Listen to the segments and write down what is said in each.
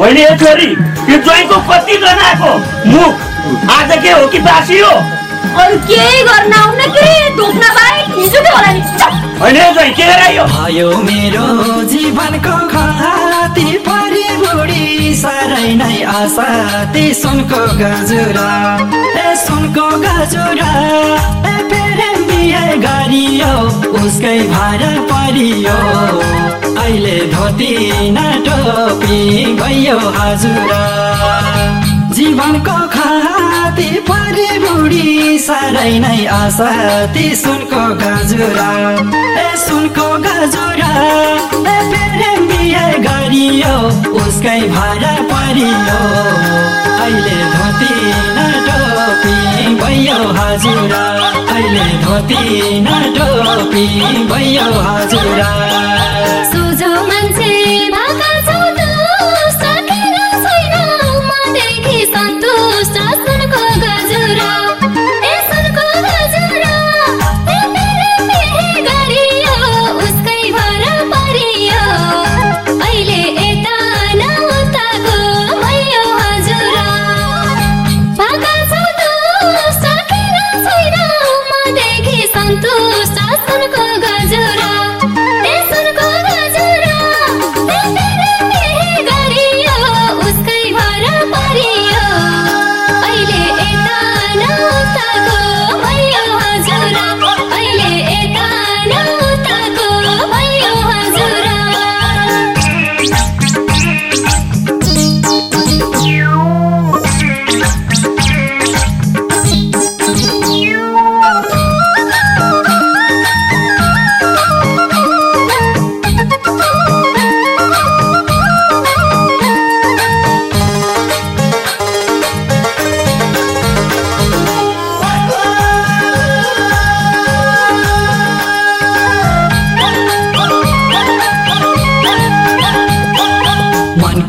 मैले यो छोरी यो ज्वाइँको कति गनाएको मुख आज के हो कि बासी हो? अरू केही गर्न आउन के? ढोक्न बाहेक हिजो के होला नि होइन यो ज्वाइँ के गरायो भयो मेरो जीवनको खाती परि बुढी साह्रै नै आशा सुनको गजुरा ए सुनको गजुरा ए फेरि बिहे गरियो उसकै भाडा परियो अहिले धोती न टोपी भयो हजुरा। जीवनको खाती परि बुढी साह्रै नै आशा सुनको गजुरा। ए सुनको गजुरा ए फेरि बिहे गरियो उसकै भाडा परियो अहिले धोती न टोपी भयो हजुरा। अहिले धोती न टोपी भयो हजुरा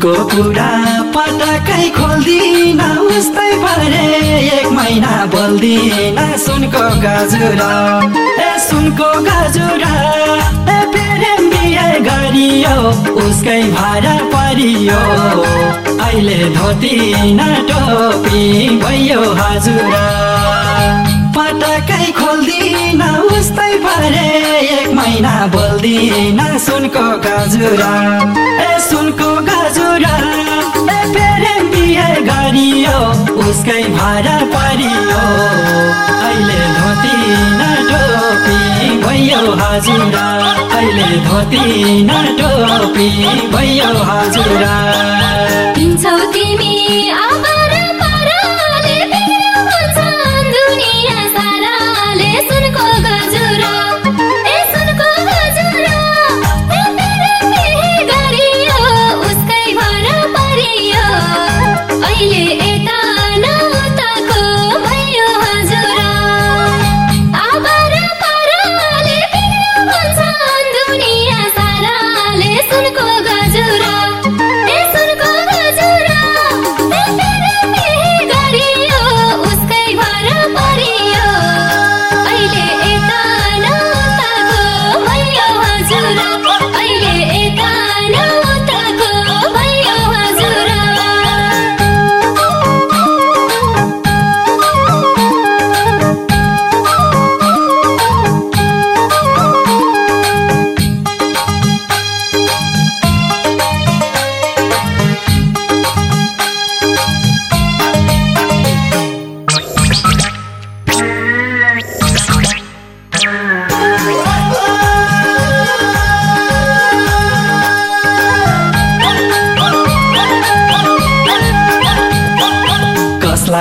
मनको कुरा पटकै खोल्दिन उस्तै भरे एक महिना बोल्दिन। सुनको गजुरा ए सुनको गजुरा ए फेरि बिहे गरियो उसकै भाडा परियो। अहिले धोती न टोपी भयो हजुरा। पटकै खोल्दिन उस्तै भरे एक महिना बोल्दिन। सुनको गजुरा ए सुनको ए फेरि बिहे गरियो उसकै भाडा परियो अहिले धोती न टोपी भयो हजुरा अहिले धोती न टोपी भयो हजुरा। तिमी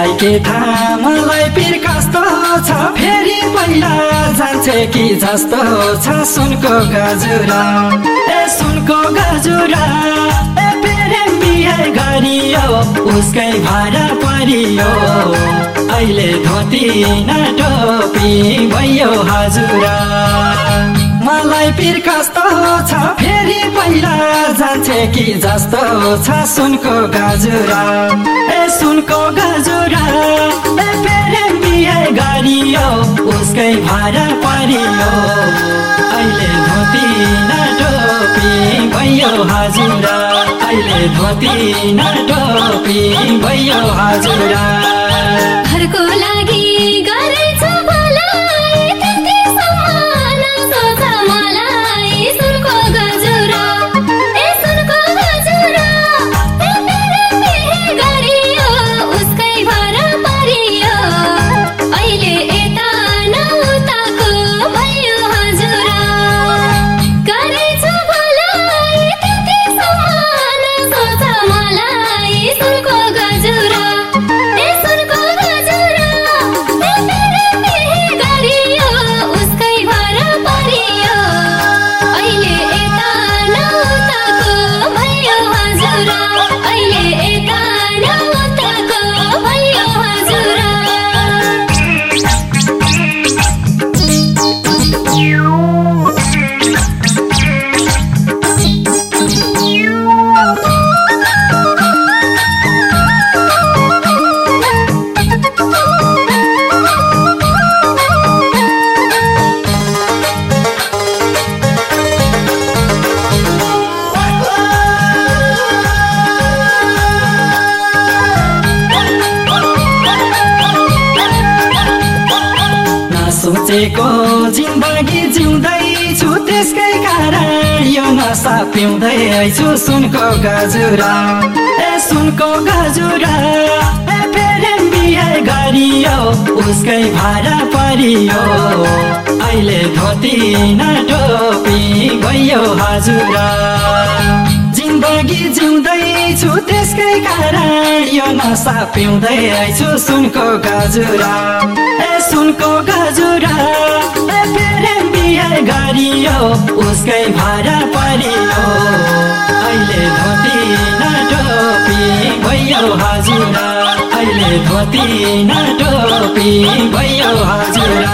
कसलाई के थाहा मलाई पिर कस्तो छ? फेरि पहिला जान्छ कि जस्तो छ सुनको गजुरा। ए सुनको गजुरा ए फेरि बिहे गरियो उसकै भाडा परियो। अहिले धोती न टोपी भयो हजुरा। मलाई पिर कस्तो छ? फेरि पहिला जान्छ कि जस्तो छ सुनको गजुरा। सुनको गजुरा। फेरि बिहे गरियो उसकै भाडा परियो। अहिले धोती न टोपी भयो हजुर अहिले धोती न टोपी भयो हजुर नसोचेको जिन्दगी जिउँदैछु त्यसकै कारण यो नसा पिउँदैछु सुनको गजुरा ए सुनको गजुरा ए फेरि बिहे गरियो उसकै भाडा परियो। अहिले धोती न टोपी गयो हजुरा। जिन्दगी जिउँदैछु त्यसकै कारण यो नसा पिउँदैछु सुनको गजुरा। ए सुनको गजुरा ए फेरि बिहे गरियो उसकै भाडा परियो। अहिले धोती न टोपी भयो हजुरा अहिले धोती न टोपी भयो हजुरा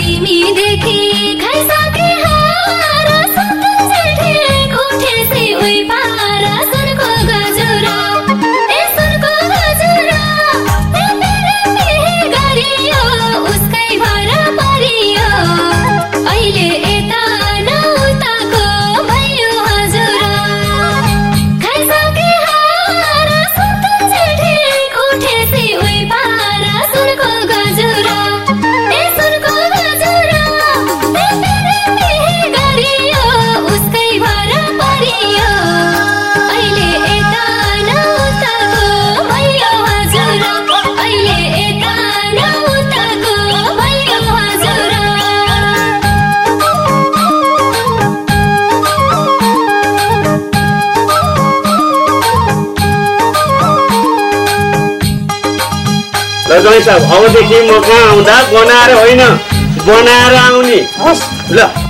तिमीदेखि साहब अबदेखि म कहाँ आउँदा बनाएर होइन। बनाएर आउने। ल।